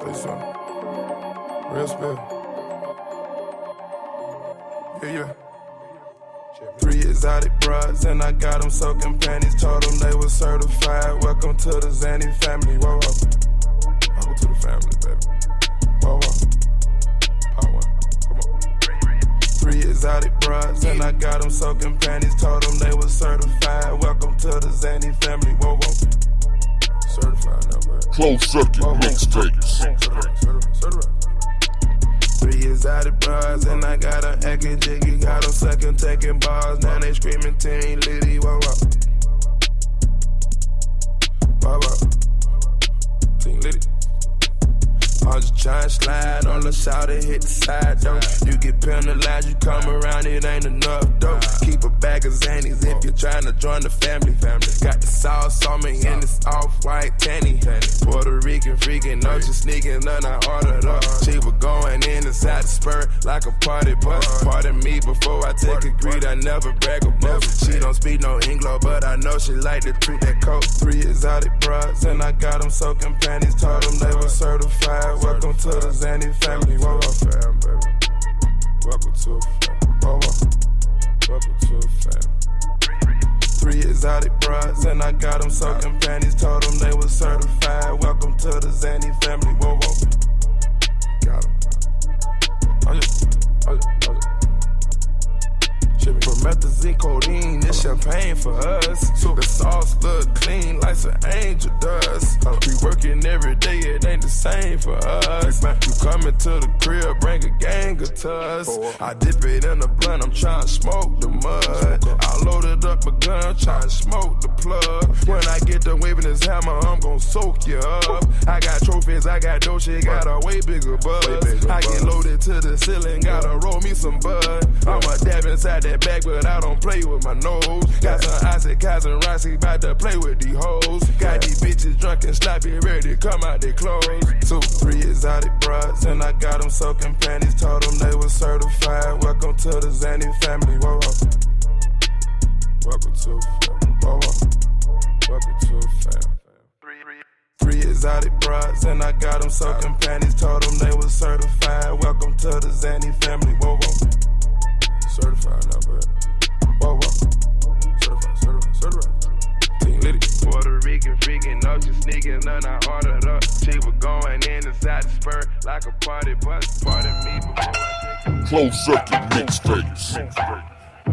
Say something. Real spill. Yeah, yeah. Three exotic brides, and I got them soaking panties. Told them they were certified. Welcome to the Zanny family. Whoa, whoa. Welcome to the family, baby. Whoa, whoa. Part one. Come on. Three exotic brides, and I got them soaking panties. Told them they were certified. Welcome to the Zanny family. Whoa, whoa. Certified now, baby. Closed circuit mixtapes. Certified, certified, certified. Three exotic bras, and I got a acting jiggy. Got them second taking bars. Now they screaming Team Liddy. Just trying to slide on the side and hit the side though. You get penalized, you come around, it ain't enough though. Keep a bag of Xannies if you're trying to join the family. Got the sauce on me and it's off white tanny. Puerto Rican freaking, no, she sneaking, none I ordered up. She was going in inside the spur like a party bus. Pardon me before I take a greed, I never brag boast. She don't speak no English, but I know she like to treat that coat. Three exotic bras, and I got them soaking panties. Told them they were certified. Welcome to the Zanny family. Whoa, whoa, fam, baby. Welcome to a fam. Whoa, whoa. Welcome to a fam. Three exotic brides, and I got them soaking panties. Told them they were certified. Welcome to the Zanny family. Whoa, whoa. Got 'em. I just, I just, I just. Promethazine, codeine, this champagne for us. So the sauce look clean like some angel dust. Same for us. You coming to the crib, bring a gang of tuss. I dip it in the blunt, I'm trying to smoke the mud. I loaded up a gun, trying to smoke the plug. When I get done waving this hammer, I'm gonna soak you up. I got trophies, I got dough, shit, got a way bigger buzz. I get loaded to the ceiling, got a roll me some bud. I'ma dab inside that bag, but I don't play with my nose. Got some Isaac, Kaiser, and Rossi, about to play with these hoes. Got these bitches drunk and sloppy, ready to come out their clothes. Two, three exotic brides, and I got them soaking panties. Told them they were certified. Welcome to the Zanny family. Whoa, whoa. Welcome to. Whoa, whoa. Exotic brides, and I got them soaking panties. Told them they were certified. Welcome to the Zanny family. Whoa, whoa. Certified now, but whoa, whoa. Certified, certified, certified. Team Liddy. Puerto Rican freaking, no, she sneaking, none I ordered up. She was going in inside the spur like a party bus. Pardon me before I take a Closed circuit mixtapes.